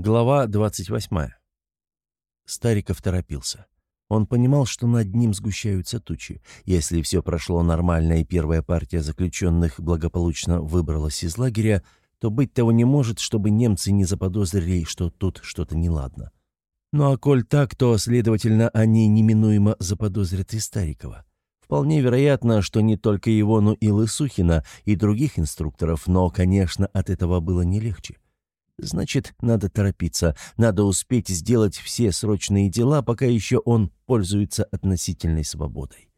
Глава 28. Стариков торопился. Он понимал, что над ним сгущаются тучи. Если все прошло нормально и первая партия заключенных благополучно выбралась из лагеря, то быть того не может, чтобы немцы не заподозрили, что тут что-то неладно. Ну а коль так, то, следовательно, они неминуемо заподозрят и Старикова. Вполне вероятно, что не только его, но и Лысухина, и других инструкторов, но, конечно, от этого было не легче. Значит, надо торопиться, надо успеть сделать все срочные дела, пока еще он пользуется относительной свободой.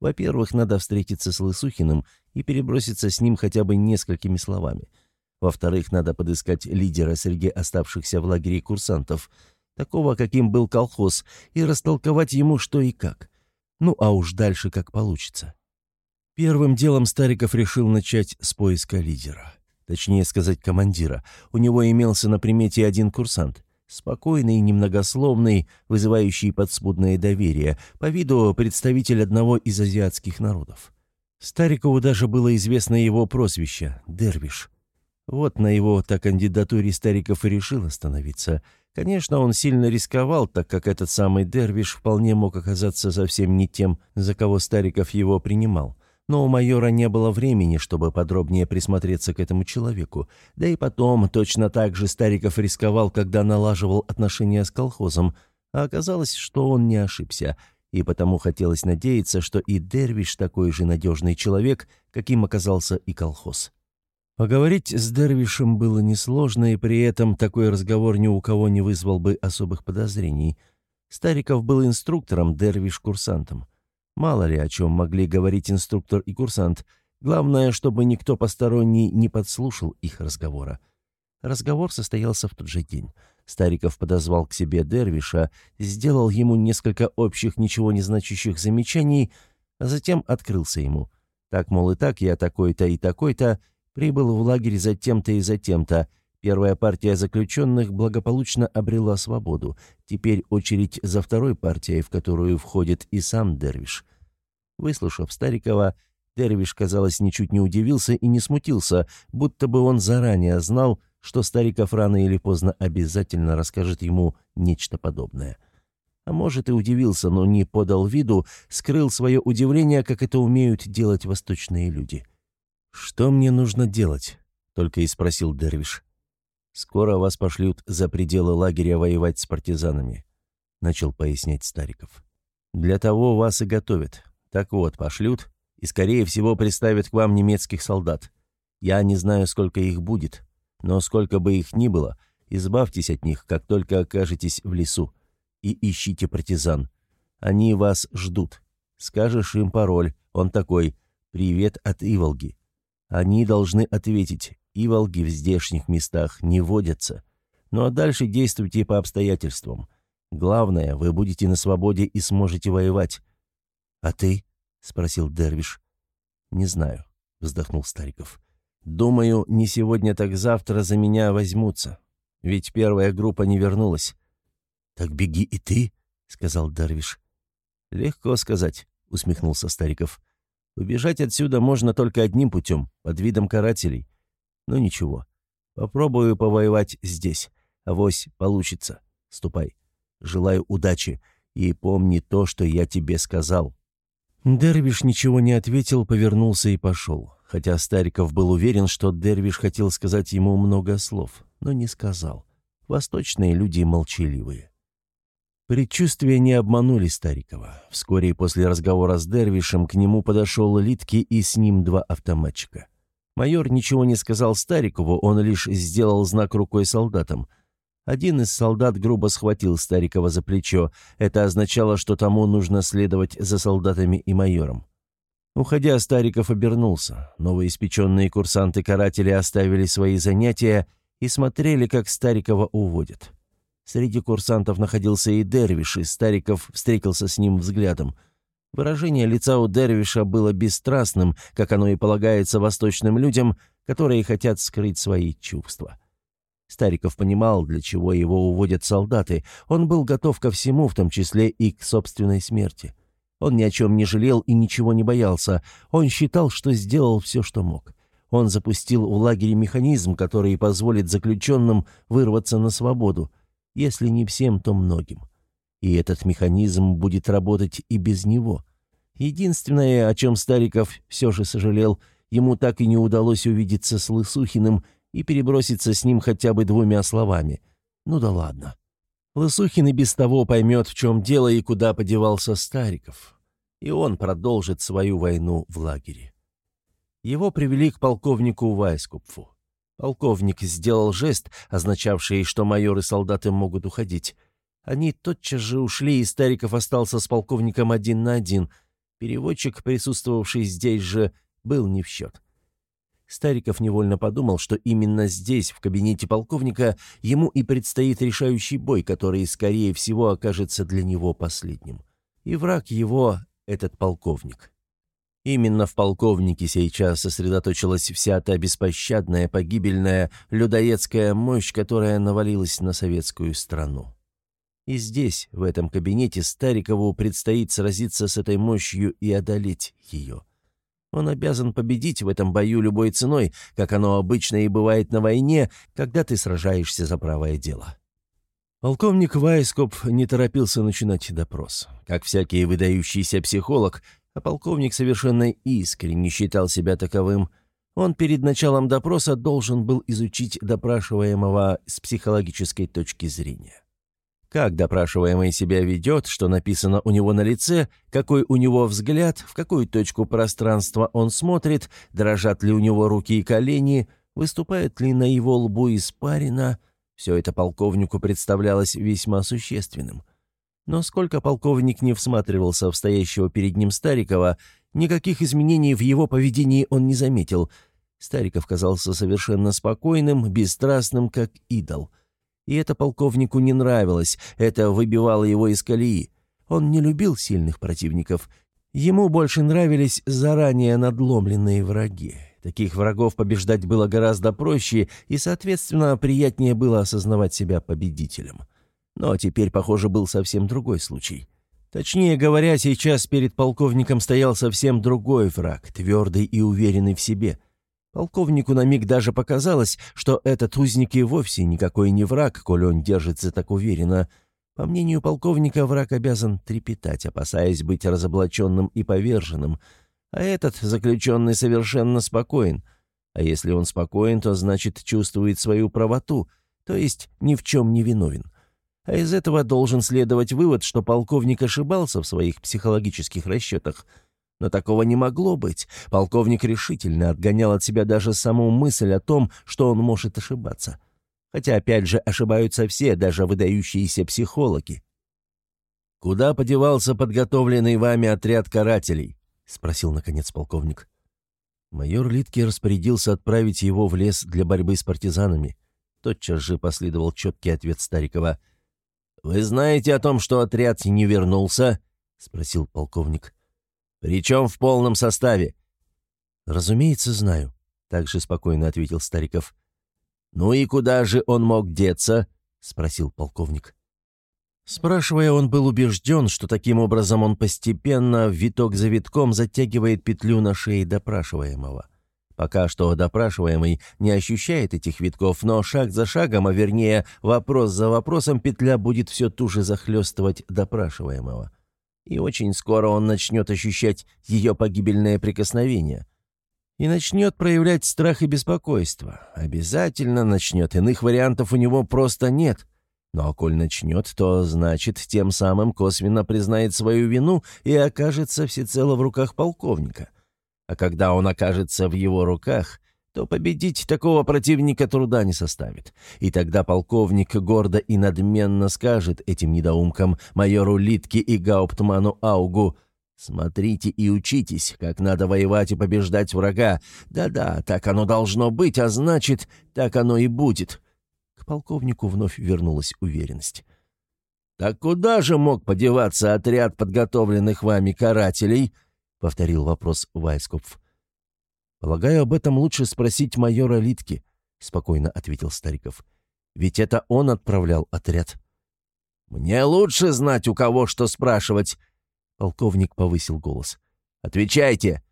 Во-первых, надо встретиться с Лысухиным и переброситься с ним хотя бы несколькими словами. Во-вторых, надо подыскать лидера среди оставшихся в лагере курсантов, такого, каким был колхоз, и растолковать ему что и как. Ну, а уж дальше как получится. Первым делом Стариков решил начать с поиска лидера точнее сказать командира. У него имелся на примете один курсант. Спокойный, немногословный, вызывающий подспудное доверие, по виду представитель одного из азиатских народов. Старикову даже было известно его прозвище — Дервиш. Вот на его-то кандидатуре Стариков и решил остановиться. Конечно, он сильно рисковал, так как этот самый Дервиш вполне мог оказаться совсем не тем, за кого Стариков его принимал но у майора не было времени, чтобы подробнее присмотреться к этому человеку. Да и потом, точно так же Стариков рисковал, когда налаживал отношения с колхозом, а оказалось, что он не ошибся, и потому хотелось надеяться, что и Дервиш такой же надежный человек, каким оказался и колхоз. Поговорить с Дервишем было несложно, и при этом такой разговор ни у кого не вызвал бы особых подозрений. Стариков был инструктором, Дервиш — курсантом. Мало ли о чем могли говорить инструктор и курсант. Главное, чтобы никто посторонний не подслушал их разговора. Разговор состоялся в тот же день. Стариков подозвал к себе Дервиша, сделал ему несколько общих, ничего не значащих замечаний, а затем открылся ему. Так, мол, и так, я такой-то и такой-то, прибыл в лагерь за тем-то и за тем-то, Первая партия заключенных благополучно обрела свободу. Теперь очередь за второй партией, в которую входит и сам Дервиш. Выслушав Старикова, Дервиш, казалось, ничуть не удивился и не смутился, будто бы он заранее знал, что Стариков рано или поздно обязательно расскажет ему нечто подобное. А может, и удивился, но не подал виду, скрыл свое удивление, как это умеют делать восточные люди. «Что мне нужно делать?» — только и спросил Дервиш. Скоро вас пошлют за пределы лагеря воевать с партизанами», — начал пояснять Стариков. «Для того вас и готовят. Так вот, пошлют, и, скорее всего, представят к вам немецких солдат. Я не знаю, сколько их будет, но сколько бы их ни было, избавьтесь от них, как только окажетесь в лесу, и ищите партизан. Они вас ждут. Скажешь им пароль, он такой «Привет от Иволги». Они должны ответить и волги в здешних местах не водятся. Ну а дальше действуйте по обстоятельствам. Главное, вы будете на свободе и сможете воевать. «А ты?» — спросил Дервиш. «Не знаю», — вздохнул Стариков. «Думаю, не сегодня, так завтра за меня возьмутся. Ведь первая группа не вернулась». «Так беги и ты», — сказал Дервиш. «Легко сказать», — усмехнулся Стариков. «Убежать отсюда можно только одним путем, под видом карателей. Ну ничего, попробую повоевать здесь. Авось получится. Ступай. Желаю удачи. И помни то, что я тебе сказал». Дервиш ничего не ответил, повернулся и пошел. Хотя Стариков был уверен, что Дервиш хотел сказать ему много слов, но не сказал. Восточные люди молчаливые. Предчувствия не обманули Старикова. Вскоре после разговора с Дервишем к нему подошел Литки и с ним два автоматчика. Майор ничего не сказал Старикову, он лишь сделал знак рукой солдатам. Один из солдат грубо схватил Старикова за плечо. Это означало, что тому нужно следовать за солдатами и майором. Уходя, Стариков обернулся. Новоиспеченные курсанты-каратели оставили свои занятия и смотрели, как Старикова уводят. Среди курсантов находился и Дервиш, и Стариков встретился с ним взглядом – Выражение лица у Дервиша было бесстрастным, как оно и полагается восточным людям, которые хотят скрыть свои чувства. Стариков понимал, для чего его уводят солдаты. Он был готов ко всему, в том числе и к собственной смерти. Он ни о чем не жалел и ничего не боялся. Он считал, что сделал все, что мог. Он запустил в лагере механизм, который позволит заключенным вырваться на свободу, если не всем, то многим. И этот механизм будет работать и без него. Единственное, о чем Стариков все же сожалел, ему так и не удалось увидеться с Лысухиным и переброситься с ним хотя бы двумя словами. Ну да ладно. Лысухин и без того поймет, в чем дело и куда подевался Стариков. И он продолжит свою войну в лагере. Его привели к полковнику Вайскупфу. Полковник сделал жест, означавший, что майоры и солдаты могут уходить. Они тотчас же ушли, и Стариков остался с полковником один на один. Переводчик, присутствовавший здесь же, был не в счет. Стариков невольно подумал, что именно здесь, в кабинете полковника, ему и предстоит решающий бой, который, скорее всего, окажется для него последним. И враг его — этот полковник. Именно в полковнике сейчас сосредоточилась вся та беспощадная, погибельная, людоедская мощь, которая навалилась на советскую страну. И здесь, в этом кабинете, Старикову предстоит сразиться с этой мощью и одолеть ее. Он обязан победить в этом бою любой ценой, как оно обычно и бывает на войне, когда ты сражаешься за правое дело. Полковник Вайскоп не торопился начинать допрос. Как всякий выдающийся психолог, а полковник совершенно искренне считал себя таковым. Он перед началом допроса должен был изучить допрашиваемого с психологической точки зрения. Как допрашиваемый себя ведет, что написано у него на лице, какой у него взгляд, в какую точку пространства он смотрит, дрожат ли у него руки и колени, выступает ли на его лбу испарина, все это полковнику представлялось весьма существенным – но сколько полковник не всматривался в стоящего перед ним Старикова, никаких изменений в его поведении он не заметил. Стариков казался совершенно спокойным, бесстрастным, как идол. И это полковнику не нравилось, это выбивало его из колеи. Он не любил сильных противников. Ему больше нравились заранее надломленные враги. Таких врагов побеждать было гораздо проще, и, соответственно, приятнее было осознавать себя победителем. Но теперь, похоже, был совсем другой случай. Точнее говоря, сейчас перед полковником стоял совсем другой враг, твердый и уверенный в себе. Полковнику на миг даже показалось, что этот узник и вовсе никакой не враг, коль он держится так уверенно. По мнению полковника, враг обязан трепетать, опасаясь быть разоблаченным и поверженным. А этот заключенный совершенно спокоен. А если он спокоен, то значит чувствует свою правоту, то есть ни в чем не виновен. А из этого должен следовать вывод, что полковник ошибался в своих психологических расчетах. Но такого не могло быть. Полковник решительно отгонял от себя даже саму мысль о том, что он может ошибаться. Хотя, опять же, ошибаются все, даже выдающиеся психологи. «Куда подевался подготовленный вами отряд карателей?» — спросил, наконец, полковник. Майор Литки распорядился отправить его в лес для борьбы с партизанами. Тотчас же последовал четкий ответ Старикова — «Вы знаете о том, что отряд не вернулся?» — спросил полковник. «Причем в полном составе?» «Разумеется, знаю», — также спокойно ответил Стариков. «Ну и куда же он мог деться?» — спросил полковник. Спрашивая, он был убежден, что таким образом он постепенно, виток за витком, затягивает петлю на шее допрашиваемого. Пока что допрашиваемый не ощущает этих витков, но шаг за шагом, а вернее вопрос за вопросом, петля будет все туже захлестывать допрашиваемого. И очень скоро он начнет ощущать ее погибельное прикосновение. И начнет проявлять страх и беспокойство. Обязательно начнет, иных вариантов у него просто нет. Но коль начнет, то значит тем самым косвенно признает свою вину и окажется всецело в руках полковника. А когда он окажется в его руках, то победить такого противника труда не составит. И тогда полковник гордо и надменно скажет этим недоумкам, майору Литке и гауптману Аугу, «Смотрите и учитесь, как надо воевать и побеждать врага. Да-да, так оно должно быть, а значит, так оно и будет». К полковнику вновь вернулась уверенность. «Так куда же мог подеваться отряд подготовленных вами карателей?» повторил вопрос Вайскопф. «Полагаю, об этом лучше спросить майора Литки», — спокойно ответил Стариков. «Ведь это он отправлял отряд». «Мне лучше знать, у кого что спрашивать», — полковник повысил голос. «Отвечайте!»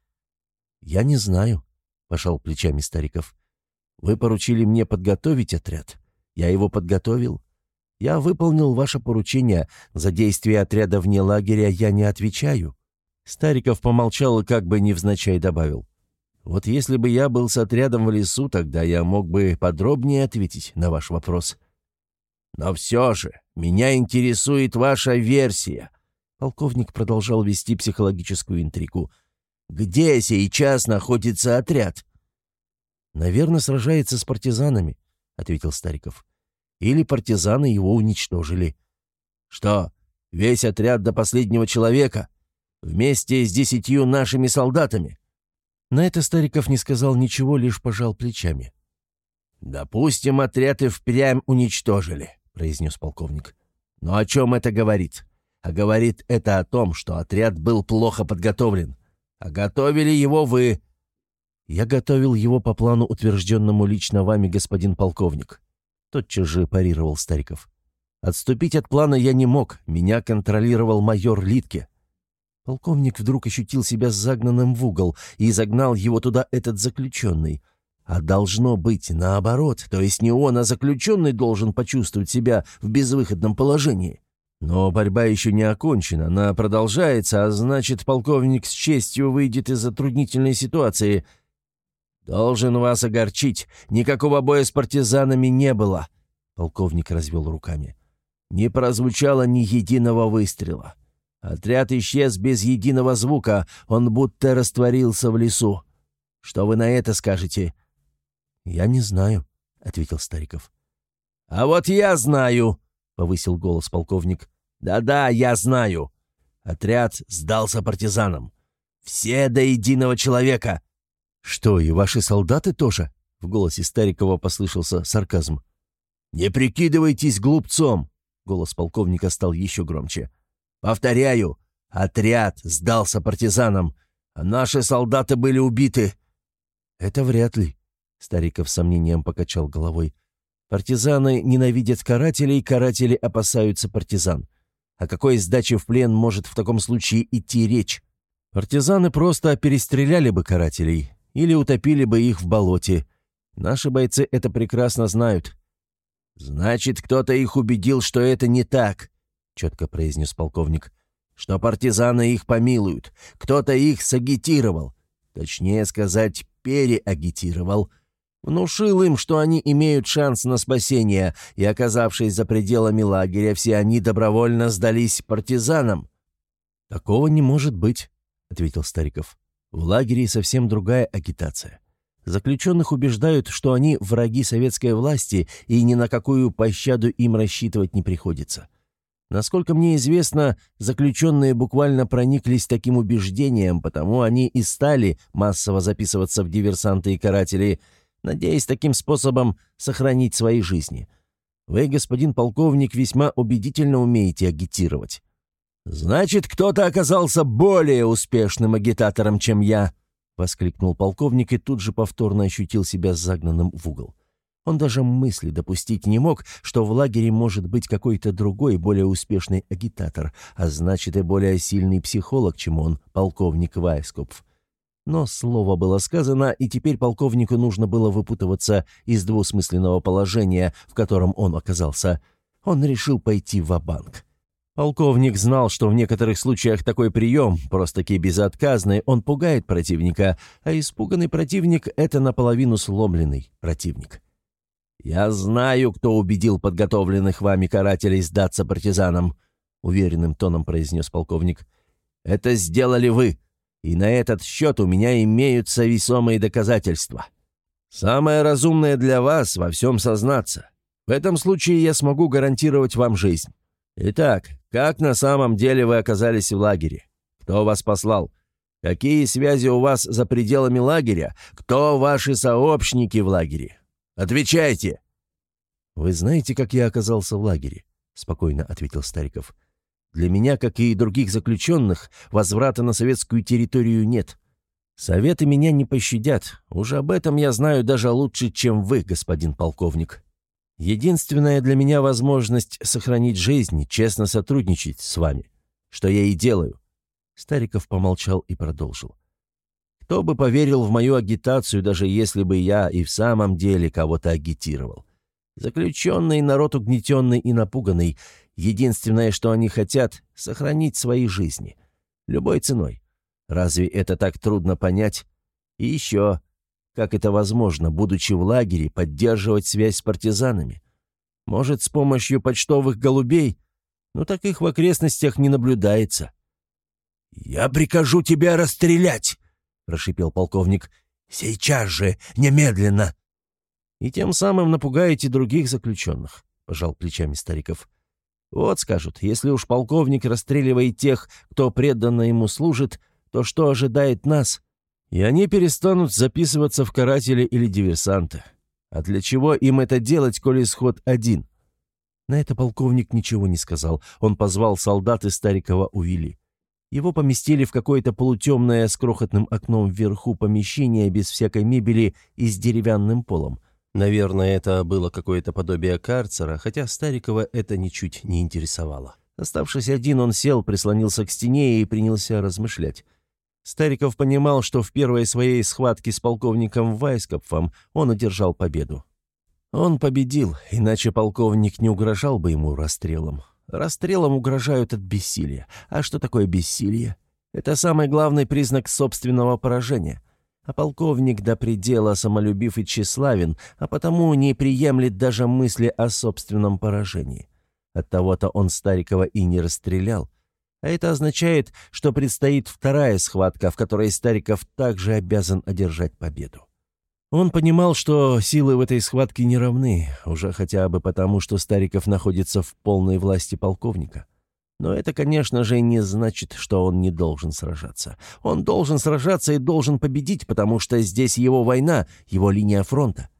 «Я не знаю», — пожал плечами Стариков. «Вы поручили мне подготовить отряд. Я его подготовил. Я выполнил ваше поручение. За действия отряда вне лагеря я не отвечаю». Стариков помолчал и как бы невзначай добавил. «Вот если бы я был с отрядом в лесу, тогда я мог бы подробнее ответить на ваш вопрос». «Но все же, меня интересует ваша версия», — полковник продолжал вести психологическую интригу. «Где сейчас находится отряд?» «Наверное, сражается с партизанами», — ответил Стариков. Или партизаны его уничтожили. Что, весь отряд до последнего человека? Вместе с десятью нашими солдатами? На это Стариков не сказал ничего, лишь пожал плечами. «Допустим, отряд и впрямь уничтожили», — произнес полковник. «Но о чем это говорит? А говорит это о том, что отряд был плохо подготовлен. А готовили его вы». «Я готовил его по плану, утвержденному лично вами, господин полковник», Тотчас же парировал Стариков. «Отступить от плана я не мог, меня контролировал майор Литке». Полковник вдруг ощутил себя загнанным в угол и загнал его туда этот заключенный. А должно быть наоборот, то есть не он, а заключенный должен почувствовать себя в безвыходном положении. Но борьба еще не окончена, она продолжается, а значит, полковник с честью выйдет из затруднительной ситуации – «Должен вас огорчить. Никакого боя с партизанами не было», — полковник развел руками. «Не прозвучало ни единого выстрела. Отряд исчез без единого звука, он будто растворился в лесу. Что вы на это скажете?» «Я не знаю», — ответил Стариков. «А вот я знаю», — повысил голос полковник. «Да-да, я знаю. Отряд сдался партизанам. Все до единого человека. «Что, и ваши солдаты тоже?» — в голосе Старикова послышался сарказм. «Не прикидывайтесь глупцом!» — голос полковника стал еще громче. «Повторяю, отряд сдался партизанам, а наши солдаты были убиты». «Это вряд ли», — Стариков с сомнением покачал головой. «Партизаны ненавидят карателей, каратели опасаются партизан. О какой сдаче в плен может в таком случае идти речь? Партизаны просто перестреляли бы карателей, или утопили бы их в болоте. Наши бойцы это прекрасно знают». «Значит, кто-то их убедил, что это не так», — четко произнес полковник. «Что партизаны их помилуют. Кто-то их сагитировал. Точнее сказать, переагитировал. Внушил им, что они имеют шанс на спасение, и, оказавшись за пределами лагеря, все они добровольно сдались партизанам». «Такого не может быть», — ответил Стариков. В лагере совсем другая агитация. Заключенных убеждают, что они враги советской власти и ни на какую пощаду им рассчитывать не приходится. Насколько мне известно, заключенные буквально прониклись таким убеждением, потому они и стали массово записываться в диверсанты и каратели, надеясь таким способом сохранить свои жизни. Вы, господин полковник, весьма убедительно умеете агитировать. «Значит, кто-то оказался более успешным агитатором, чем я!» — воскликнул полковник и тут же повторно ощутил себя загнанным в угол. Он даже мысли допустить не мог, что в лагере может быть какой-то другой, более успешный агитатор, а значит и более сильный психолог, чем он, полковник Вайскопф. Но слово было сказано, и теперь полковнику нужно было выпутываться из двусмысленного положения, в котором он оказался. Он решил пойти в банк Полковник знал, что в некоторых случаях такой прием, просто-таки безотказный, он пугает противника, а испуганный противник — это наполовину сломленный противник. «Я знаю, кто убедил подготовленных вами карателей сдаться партизанам», — уверенным тоном произнес полковник. «Это сделали вы, и на этот счет у меня имеются весомые доказательства. Самое разумное для вас — во всем сознаться. В этом случае я смогу гарантировать вам жизнь. Итак, как на самом деле вы оказались в лагере? Кто вас послал? Какие связи у вас за пределами лагеря? Кто ваши сообщники в лагере? Отвечайте!» «Вы знаете, как я оказался в лагере?» — спокойно ответил Стариков. «Для меня, как и других заключенных, возврата на советскую территорию нет. Советы меня не пощадят. Уже об этом я знаю даже лучше, чем вы, господин полковник. Единственная для меня возможность сохранить жизнь, честно сотрудничать с вами, что я и делаю». Стариков помолчал и продолжил. Кто бы поверил в мою агитацию, даже если бы я и в самом деле кого-то агитировал? Заключенный народ угнетенный и напуганный. Единственное, что они хотят — сохранить свои жизни. Любой ценой. Разве это так трудно понять? И еще, как это возможно, будучи в лагере, поддерживать связь с партизанами? Может, с помощью почтовых голубей? Ну так их в окрестностях не наблюдается. «Я прикажу тебя расстрелять!» — прошипел полковник. «Сейчас же, немедленно!» «И тем самым напугаете других заключенных», — пожал плечами Стариков. «Вот, скажут, если уж полковник расстреливает тех, кто преданно ему служит, то что ожидает нас? И они перестанут записываться в каратели или диверсанты. А для чего им это делать, коли исход один?» На это полковник ничего не сказал. Он позвал солдат, и Старикова увели. Его поместили в какое-то полутемное с крохотным окном вверху помещение без всякой мебели и с деревянным полом. Наверное, это было какое-то подобие карцера, хотя Старикова это ничуть не интересовало. Оставшись один, он сел, прислонился к стене и принялся размышлять. Стариков понимал, что в первой своей схватке с полковником Вайскопфом он одержал победу. Он победил, иначе полковник не угрожал бы ему расстрелом. Расстрелом угрожают от бессилия. А что такое бессилие? Это самый главный признак собственного поражения. А полковник до предела самолюбив и тщеславен, а потому не приемлет даже мысли о собственном поражении. Оттого-то он Старикова и не расстрелял. А это означает, что предстоит вторая схватка, в которой Стариков также обязан одержать победу. Он понимал, что силы в этой схватке не равны, уже хотя бы потому, что Стариков находится в полной власти полковника. Но это, конечно же, не значит, что он не должен сражаться. Он должен сражаться и должен победить, потому что здесь его война, его линия фронта.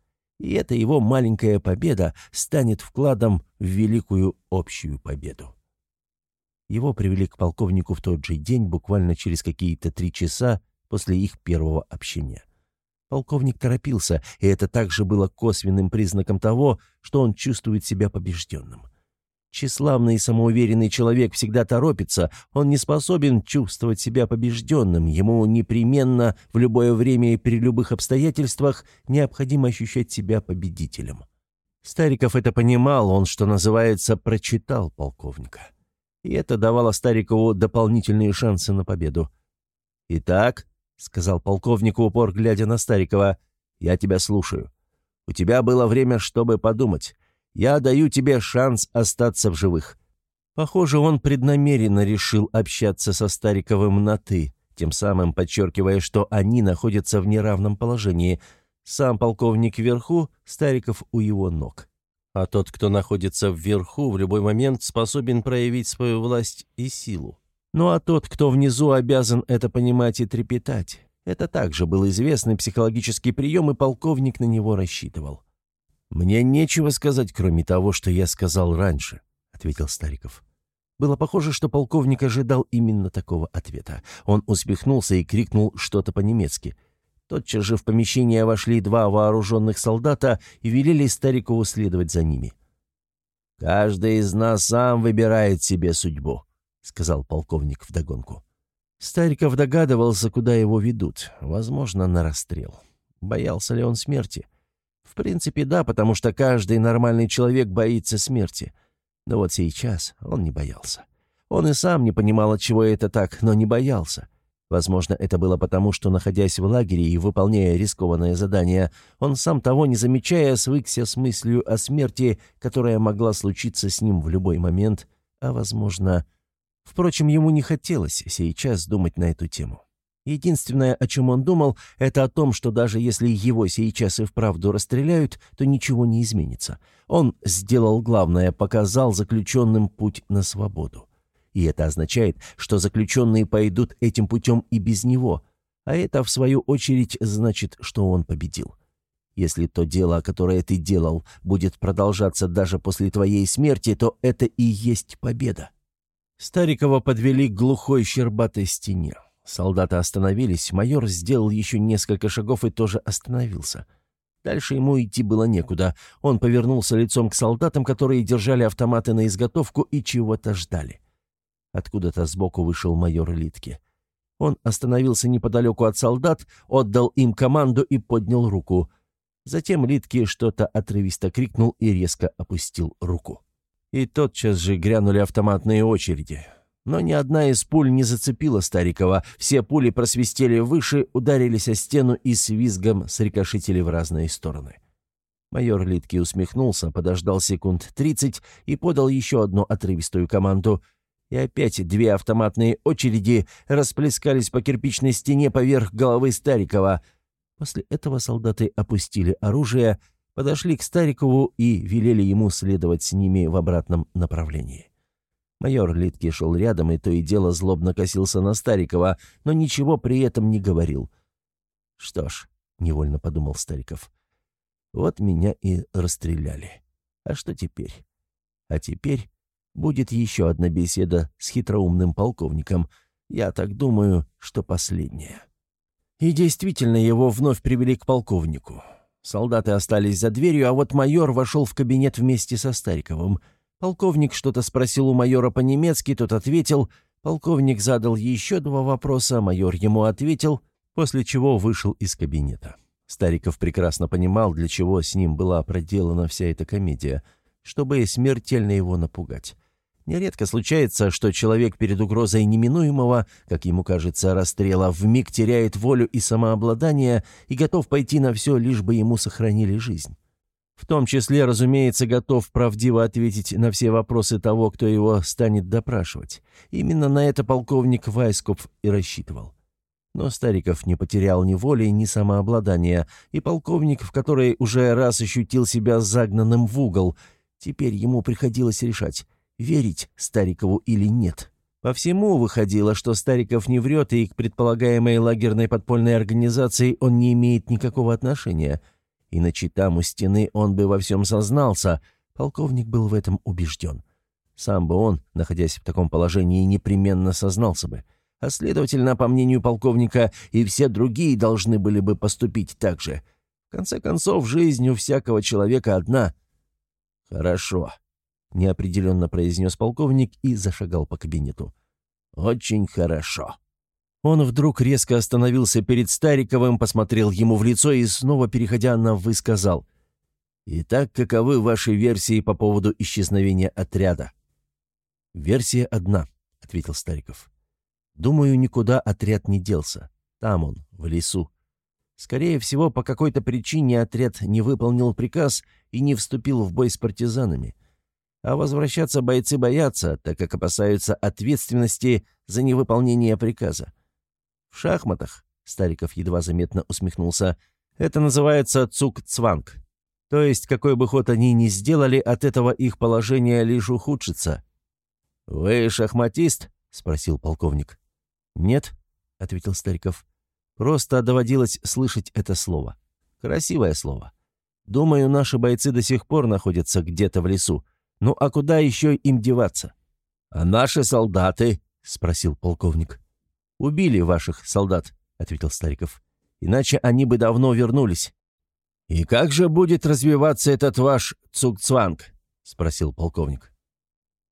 И эта его маленькая победа станет вкладом в великую общую победу. Его привели к полковнику в тот же день, буквально через какие-то три часа после их первого общения. Полковник торопился, и это также было косвенным признаком того, что он чувствует себя побежденным. Тщеславный и самоуверенный человек всегда торопится, он не способен чувствовать себя побежденным, ему непременно в любое время и при любых обстоятельствах необходимо ощущать себя победителем. Стариков это понимал, он, что называется, прочитал полковника. И это давало Старикову дополнительные шансы на победу. «Итак», — сказал полковник в упор, глядя на Старикова. «Я тебя слушаю. У тебя было время, чтобы подумать. Я даю тебе шанс остаться в живых». Похоже, он преднамеренно решил общаться со Стариковым на «ты», тем самым подчеркивая, что они находятся в неравном положении. Сам полковник вверху, Стариков у его ног. А тот, кто находится вверху, в любой момент способен проявить свою власть и силу. Ну а тот, кто внизу, обязан это понимать и трепетать. Это также был известный психологический прием, и полковник на него рассчитывал. «Мне нечего сказать, кроме того, что я сказал раньше», — ответил Стариков. Было похоже, что полковник ожидал именно такого ответа. Он усмехнулся и крикнул что-то по-немецки. Тотчас же в помещение вошли два вооруженных солдата и велели Старикову следовать за ними. «Каждый из нас сам выбирает себе судьбу», — сказал полковник вдогонку. Стариков догадывался, куда его ведут. Возможно, на расстрел. Боялся ли он смерти? В принципе, да, потому что каждый нормальный человек боится смерти. Но вот сейчас он не боялся. Он и сам не понимал, от чего это так, но не боялся. Возможно, это было потому, что, находясь в лагере и выполняя рискованное задание, он сам того не замечая свыкся с мыслью о смерти, которая могла случиться с ним в любой момент, а, возможно, Впрочем, ему не хотелось сейчас думать на эту тему. Единственное, о чем он думал, это о том, что даже если его сейчас и вправду расстреляют, то ничего не изменится. Он сделал главное, показал заключенным путь на свободу. И это означает, что заключенные пойдут этим путем и без него, а это, в свою очередь, значит, что он победил. Если то дело, которое ты делал, будет продолжаться даже после твоей смерти, то это и есть победа. Старикова подвели к глухой щербатой стене. Солдаты остановились, майор сделал еще несколько шагов и тоже остановился. Дальше ему идти было некуда. Он повернулся лицом к солдатам, которые держали автоматы на изготовку и чего-то ждали. Откуда-то сбоку вышел майор Литке. Он остановился неподалеку от солдат, отдал им команду и поднял руку. Затем Литки что-то отрывисто крикнул и резко опустил руку. И тотчас же грянули автоматные очереди. Но ни одна из пуль не зацепила Старикова. Все пули просвистели выше, ударились о стену и с визгом срикошетили в разные стороны. Майор Литки усмехнулся, подождал секунд тридцать и подал еще одну отрывистую команду. И опять две автоматные очереди расплескались по кирпичной стене поверх головы Старикова. После этого солдаты опустили оружие, подошли к Старикову и велели ему следовать с ними в обратном направлении. Майор Литки шел рядом и то и дело злобно косился на Старикова, но ничего при этом не говорил. «Что ж», — невольно подумал Стариков, — «вот меня и расстреляли. А что теперь? А теперь будет еще одна беседа с хитроумным полковником. Я так думаю, что последняя». И действительно, его вновь привели к полковнику. Солдаты остались за дверью, а вот майор вошел в кабинет вместе со Стариковым — Полковник что-то спросил у майора по-немецки, тот ответил. Полковник задал еще два вопроса, майор ему ответил, после чего вышел из кабинета. Стариков прекрасно понимал, для чего с ним была проделана вся эта комедия, чтобы смертельно его напугать. Нередко случается, что человек перед угрозой неминуемого, как ему кажется, расстрела, вмиг теряет волю и самообладание и готов пойти на все, лишь бы ему сохранили жизнь. В том числе, разумеется, готов правдиво ответить на все вопросы того, кто его станет допрашивать. Именно на это полковник Вайскоп и рассчитывал. Но Стариков не потерял ни воли, ни самообладания, и полковник, в который уже раз ощутил себя загнанным в угол, теперь ему приходилось решать, верить Старикову или нет. По всему выходило, что Стариков не врет, и к предполагаемой лагерной подпольной организации он не имеет никакого отношения – Иначе там у стены он бы во всем сознался. Полковник был в этом убежден. Сам бы он, находясь в таком положении, непременно сознался бы. А следовательно, по мнению полковника, и все другие должны были бы поступить так же. В конце концов, жизнь у всякого человека одна. «Хорошо», — неопределенно произнес полковник и зашагал по кабинету. «Очень хорошо». Он вдруг резко остановился перед Стариковым, посмотрел ему в лицо и, снова переходя на «вы», сказал. «Итак, каковы ваши версии по поводу исчезновения отряда?» «Версия одна», — ответил Стариков. «Думаю, никуда отряд не делся. Там он, в лесу. Скорее всего, по какой-то причине отряд не выполнил приказ и не вступил в бой с партизанами. А возвращаться бойцы боятся, так как опасаются ответственности за невыполнение приказа. В шахматах, Стариков едва заметно усмехнулся, это называется цук-цванг. То есть, какой бы ход они ни сделали, от этого их положение лишь ухудшится. «Вы шахматист?» — спросил полковник. «Нет», — ответил Стариков. «Просто доводилось слышать это слово. Красивое слово. Думаю, наши бойцы до сих пор находятся где-то в лесу. Ну а куда еще им деваться?» «А наши солдаты?» — спросил полковник. «Убили ваших солдат», — ответил Стариков. «Иначе они бы давно вернулись». «И как же будет развиваться этот ваш цугцванг?» — спросил полковник.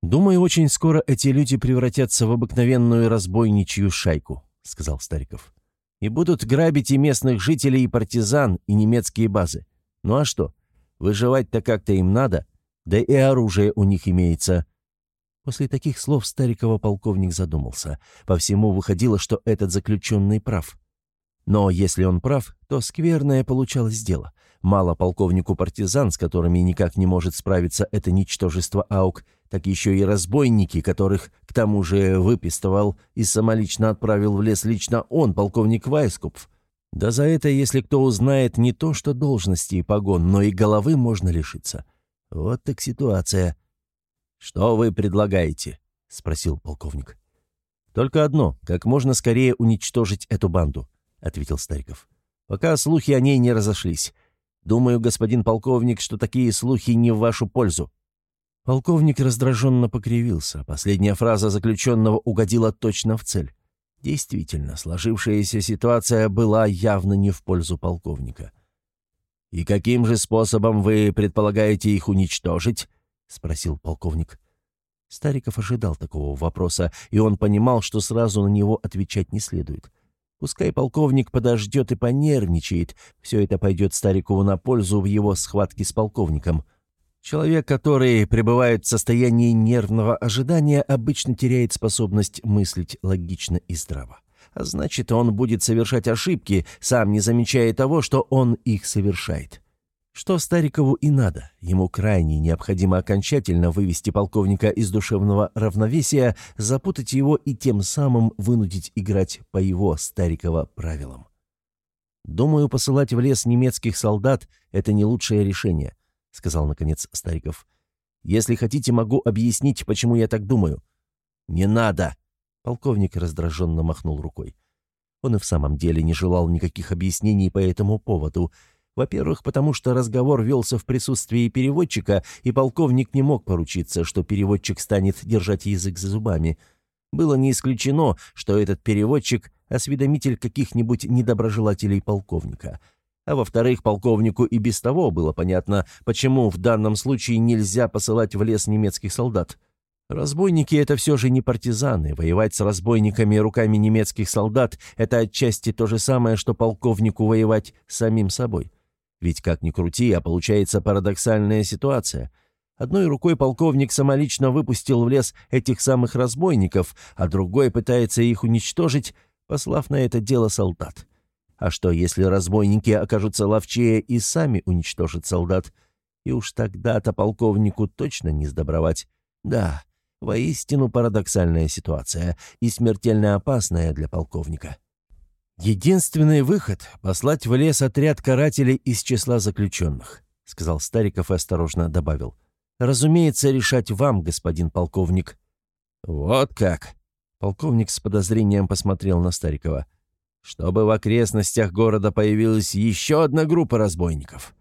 «Думаю, очень скоро эти люди превратятся в обыкновенную разбойничью шайку», — сказал Стариков. «И будут грабить и местных жителей, и партизан, и немецкие базы. Ну а что? Выживать-то как-то им надо, да и оружие у них имеется. После таких слов Старикова полковник задумался. По всему выходило, что этот заключенный прав. Но если он прав, то скверное получалось дело. Мало полковнику партизан, с которыми никак не может справиться это ничтожество АУК, так еще и разбойники, которых к тому же выпистывал и самолично отправил в лес лично он, полковник Вайскупф. Да за это, если кто узнает, не то что должности и погон, но и головы можно лишиться. Вот так ситуация. «Что вы предлагаете?» — спросил полковник. «Только одно — как можно скорее уничтожить эту банду», — ответил Стариков. «Пока слухи о ней не разошлись. Думаю, господин полковник, что такие слухи не в вашу пользу». Полковник раздраженно покривился. Последняя фраза заключенного угодила точно в цель. Действительно, сложившаяся ситуация была явно не в пользу полковника. «И каким же способом вы предполагаете их уничтожить?» — спросил полковник. Стариков ожидал такого вопроса, и он понимал, что сразу на него отвечать не следует. Пускай полковник подождет и понервничает, все это пойдет Старикову на пользу в его схватке с полковником. Человек, который пребывает в состоянии нервного ожидания, обычно теряет способность мыслить логично и здраво. А значит, он будет совершать ошибки, сам не замечая того, что он их совершает. Что Старикову и надо. Ему крайне необходимо окончательно вывести полковника из душевного равновесия, запутать его и тем самым вынудить играть по его Старикова правилам. «Думаю, посылать в лес немецких солдат — это не лучшее решение», — сказал, наконец, Стариков. «Если хотите, могу объяснить, почему я так думаю». «Не надо!» — полковник раздраженно махнул рукой. Он и в самом деле не желал никаких объяснений по этому поводу — во-первых, потому что разговор велся в присутствии переводчика, и полковник не мог поручиться, что переводчик станет держать язык за зубами. Было не исключено, что этот переводчик — осведомитель каких-нибудь недоброжелателей полковника. А во-вторых, полковнику и без того было понятно, почему в данном случае нельзя посылать в лес немецких солдат. Разбойники — это все же не партизаны. Воевать с разбойниками руками немецких солдат — это отчасти то же самое, что полковнику воевать самим собой. Ведь как ни крути, а получается парадоксальная ситуация. Одной рукой полковник самолично выпустил в лес этих самых разбойников, а другой пытается их уничтожить, послав на это дело солдат. А что, если разбойники окажутся ловчее и сами уничтожат солдат? И уж тогда-то полковнику точно не сдобровать. Да, воистину парадоксальная ситуация и смертельно опасная для полковника. «Единственный выход — послать в лес отряд карателей из числа заключенных», — сказал Стариков и осторожно добавил. «Разумеется, решать вам, господин полковник». «Вот как!» — полковник с подозрением посмотрел на Старикова. «Чтобы в окрестностях города появилась еще одна группа разбойников».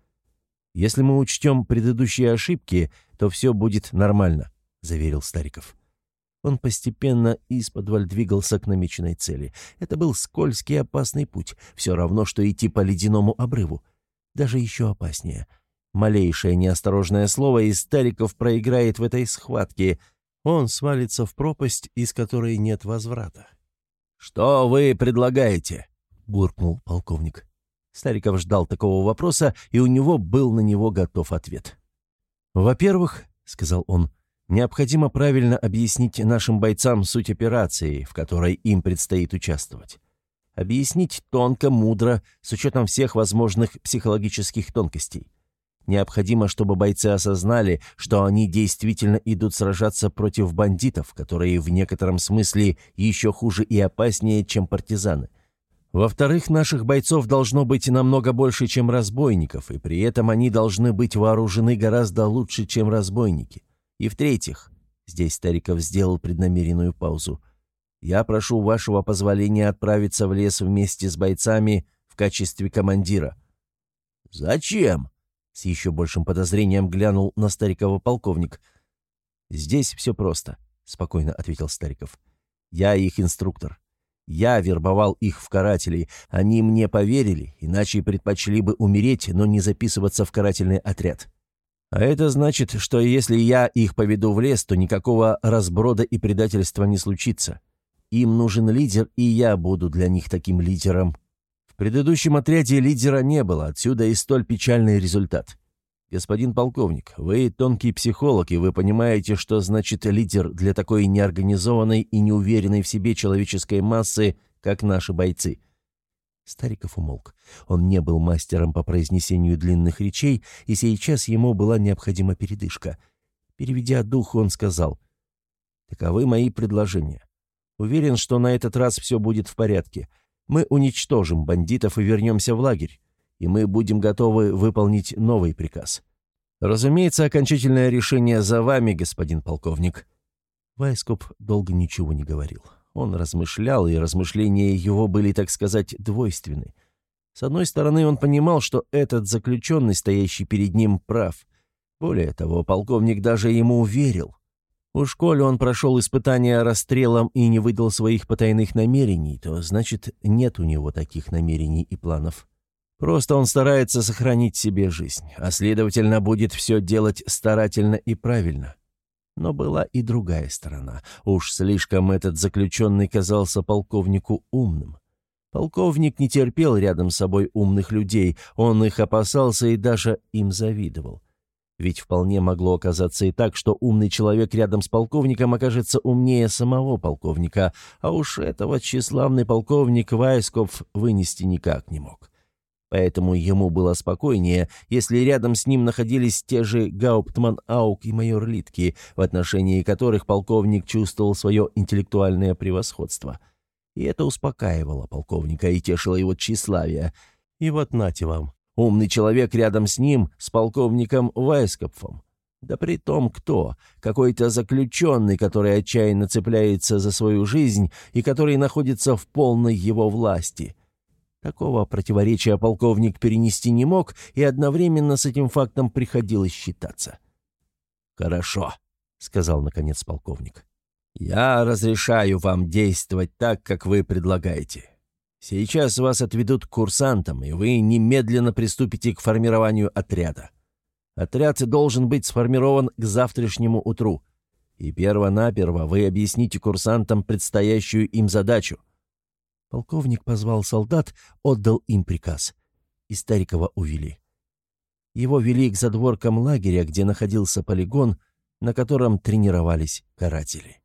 «Если мы учтем предыдущие ошибки, то все будет нормально», — заверил Стариков. Он постепенно из-под двигался к намеченной цели. Это был скользкий и опасный путь, все равно, что идти по ледяному обрыву. Даже еще опаснее. Малейшее неосторожное слово, и Стариков проиграет в этой схватке. Он свалится в пропасть, из которой нет возврата. «Что вы предлагаете?» — буркнул полковник. Стариков ждал такого вопроса, и у него был на него готов ответ. «Во-первых, — сказал он, — Необходимо правильно объяснить нашим бойцам суть операции, в которой им предстоит участвовать. Объяснить тонко, мудро, с учетом всех возможных психологических тонкостей. Необходимо, чтобы бойцы осознали, что они действительно идут сражаться против бандитов, которые в некотором смысле еще хуже и опаснее, чем партизаны. Во-вторых, наших бойцов должно быть намного больше, чем разбойников, и при этом они должны быть вооружены гораздо лучше, чем разбойники. И в-третьих, здесь Стариков сделал преднамеренную паузу, я прошу вашего позволения отправиться в лес вместе с бойцами в качестве командира». «Зачем?» — с еще большим подозрением глянул на Старикова полковник. «Здесь все просто», — спокойно ответил Стариков. «Я их инструктор. Я вербовал их в каратели. Они мне поверили, иначе предпочли бы умереть, но не записываться в карательный отряд. А это значит, что если я их поведу в лес, то никакого разброда и предательства не случится. Им нужен лидер, и я буду для них таким лидером. В предыдущем отряде лидера не было, отсюда и столь печальный результат. Господин полковник, вы тонкий психолог, и вы понимаете, что значит лидер для такой неорганизованной и неуверенной в себе человеческой массы, как наши бойцы. Стариков умолк. Он не был мастером по произнесению длинных речей, и сейчас ему была необходима передышка. Переведя дух, он сказал, «Таковы мои предложения. Уверен, что на этот раз все будет в порядке. Мы уничтожим бандитов и вернемся в лагерь, и мы будем готовы выполнить новый приказ. Разумеется, окончательное решение за вами, господин полковник». Вайскоп долго ничего не говорил. Он размышлял, и размышления его были, так сказать, двойственны. С одной стороны, он понимал, что этот заключенный, стоящий перед ним, прав. Более того, полковник даже ему верил. У школе он прошел испытания расстрелом и не выдал своих потайных намерений, то значит, нет у него таких намерений и планов. Просто он старается сохранить себе жизнь, а следовательно, будет все делать старательно и правильно. Но была и другая сторона. Уж слишком этот заключенный казался полковнику умным. Полковник не терпел рядом с собой умных людей, он их опасался и даже им завидовал. Ведь вполне могло оказаться и так, что умный человек рядом с полковником окажется умнее самого полковника, а уж этого тщеславный полковник Вайсков вынести никак не мог. Поэтому ему было спокойнее, если рядом с ним находились те же Гауптман Аук и майор Литки, в отношении которых полковник чувствовал свое интеллектуальное превосходство. И это успокаивало полковника и тешило его тщеславие. И вот нате вам, умный человек рядом с ним, с полковником Вайскопфом. Да при том кто? Какой-то заключенный, который отчаянно цепляется за свою жизнь и который находится в полной его власти — Такого противоречия полковник перенести не мог, и одновременно с этим фактом приходилось считаться. «Хорошо», — сказал наконец полковник. «Я разрешаю вам действовать так, как вы предлагаете. Сейчас вас отведут к курсантам, и вы немедленно приступите к формированию отряда. Отряд должен быть сформирован к завтрашнему утру, и перво-наперво вы объясните курсантам предстоящую им задачу — Полковник позвал солдат, отдал им приказ. И Старикова увели. Его вели к задворкам лагеря, где находился полигон, на котором тренировались каратели.